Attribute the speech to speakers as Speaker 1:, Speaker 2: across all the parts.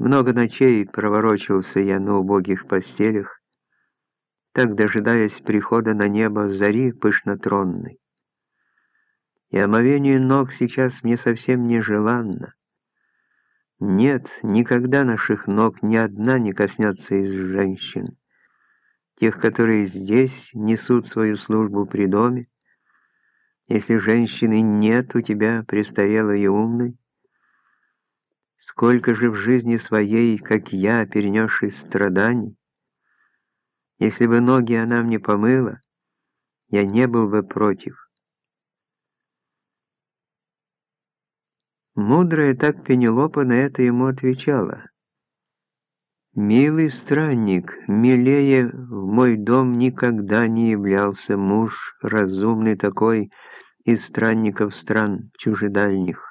Speaker 1: Много ночей проворочился я на убогих постелях, так дожидаясь прихода на небо зари пышнотронной. И омовение ног сейчас мне совсем нежеланно. Нет, никогда наших ног ни одна не коснется из женщин, тех, которые здесь несут свою службу при доме. Если женщины нет у тебя престарелой и умной, сколько же в жизни своей, как я, перенесший страданий, если бы ноги она мне помыла, я не был бы против. Мудрая так Пенелопа на это ему отвечала. «Милый странник, милее в мой дом никогда не являлся муж, разумный такой, из странников стран чужедальних.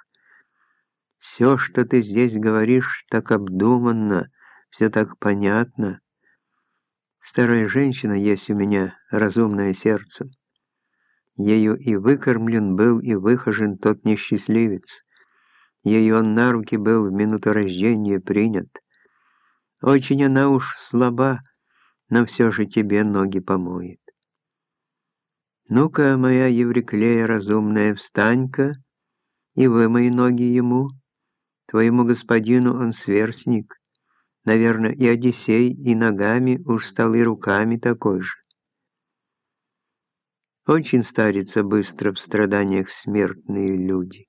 Speaker 1: Все, что ты здесь говоришь, так обдуманно, все так понятно. Старая женщина есть у меня, разумное сердцем. Ею и выкормлен был, и выхожен тот несчастливец» Ею он на руки был в минуту рождения принят. Очень она уж слаба, но все же тебе ноги помоет. Ну-ка, моя Евриклея разумная, встань-ка и вымой ноги ему. Твоему господину он сверстник. Наверное, и Одиссей, и ногами уж стал и руками такой же. Очень старится быстро в страданиях смертные люди.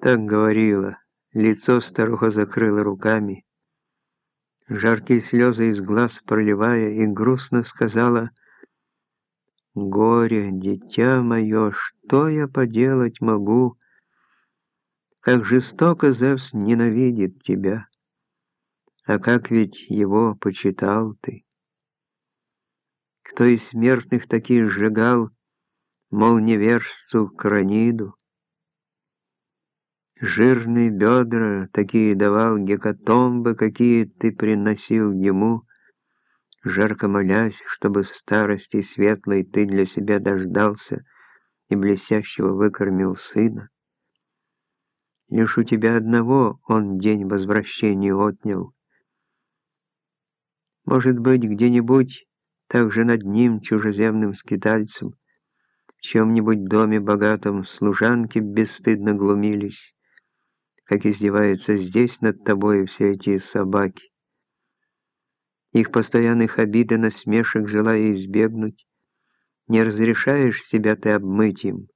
Speaker 1: Так говорила. Лицо старуха закрыла руками. Жаркие слезы из глаз проливая, и грустно сказала «Горе, дитя мое, что я поделать могу? Как жестоко Зевс ненавидит тебя, а как ведь его почитал ты? Кто из смертных таких сжигал, мол, невежцу Краниду?» Жирные бедра такие давал гекатомбы, какие ты приносил ему, жарко молясь, чтобы в старости светлой ты для себя дождался и блестящего выкормил сына. Лишь у тебя одного он день возвращения отнял. Может быть, где-нибудь, также над ним, чужеземным скитальцем, в чем-нибудь доме богатом служанки бесстыдно глумились, как издеваются здесь над тобой все эти собаки. Их постоянных обид и насмешек желая избегнуть, не разрешаешь себя ты обмыть им.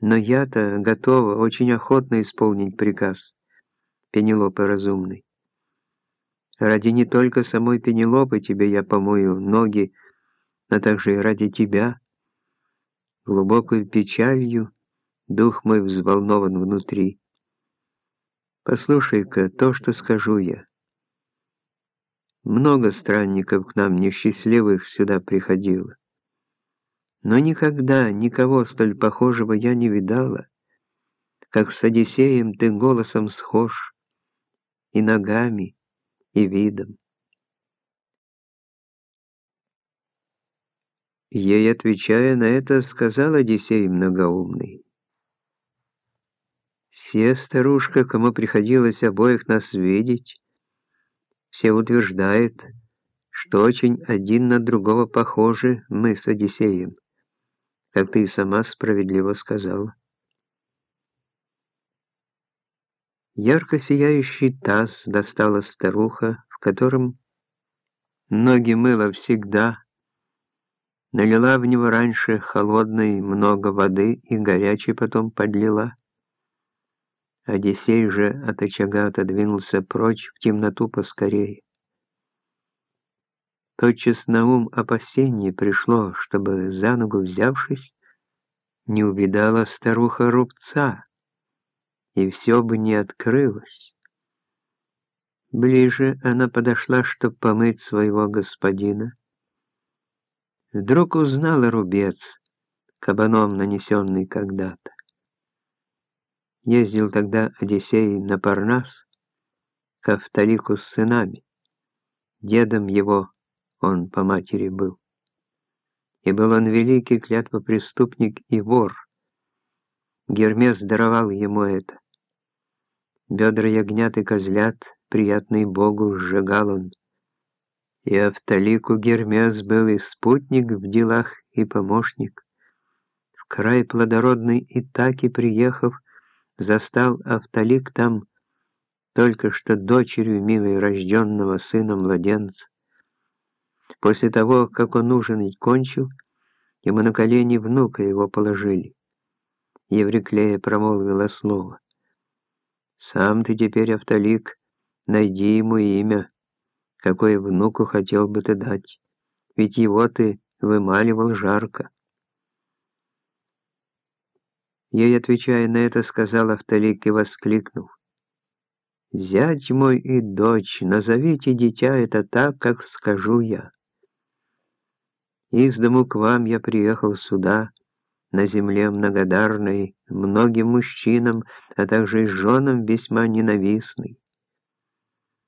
Speaker 1: Но я-то готова очень охотно исполнить приказ Пенелопы разумной. Ради не только самой Пенелопы тебе я помою ноги, но также и ради тебя. Глубокую печалью дух мой взволнован внутри. Послушай-ка то, что скажу я. Много странников к нам несчастливых сюда приходило. Но никогда никого столь похожего я не видала, как с Одиссеем ты голосом схож, и ногами, и видом. Ей, отвечая на это, сказал Одиссей многоумный. Все старушка, кому приходилось обоих нас видеть, все утверждают, что очень один на другого похожи мы с Одиссеем, как ты и сама справедливо сказала. Ярко сияющий таз достала старуха, в котором ноги мыла всегда, налила в него раньше холодной много воды и горячей потом подлила. Одиссей же от очага отодвинулся прочь в темноту поскорее. Тотчас на ум опасение пришло, чтобы за ногу взявшись, не увидала старуха рубца, и все бы не открылось. Ближе она подошла, чтобы помыть своего господина. Вдруг узнала рубец, кабаном нанесенный когда-то. Ездил тогда Одиссей на Парнас к Автолику с сынами. Дедом его он по матери был. И был он великий клятвопреступник и вор. Гермес даровал ему это. Бедра ягнят и козлят, приятный Богу, сжигал он. И Автолику Гермес был и спутник в делах, и помощник. В край плодородный Итаки приехав, застал Автолик там только что дочерью милой рожденного сына младенца. После того, как он ужинать кончил, ему на колени внука его положили. Евриклея промолвила слово. «Сам ты теперь, Автолик, найди ему имя, какое внуку хотел бы ты дать, ведь его ты вымаливал жарко». Ей, отвечая на это, сказал Автолик и воскликнул. «Зять мой и дочь, назовите дитя это так, как скажу я. Из дому к вам я приехал сюда, на земле многодарной, многим мужчинам, а также и женам весьма ненавистный.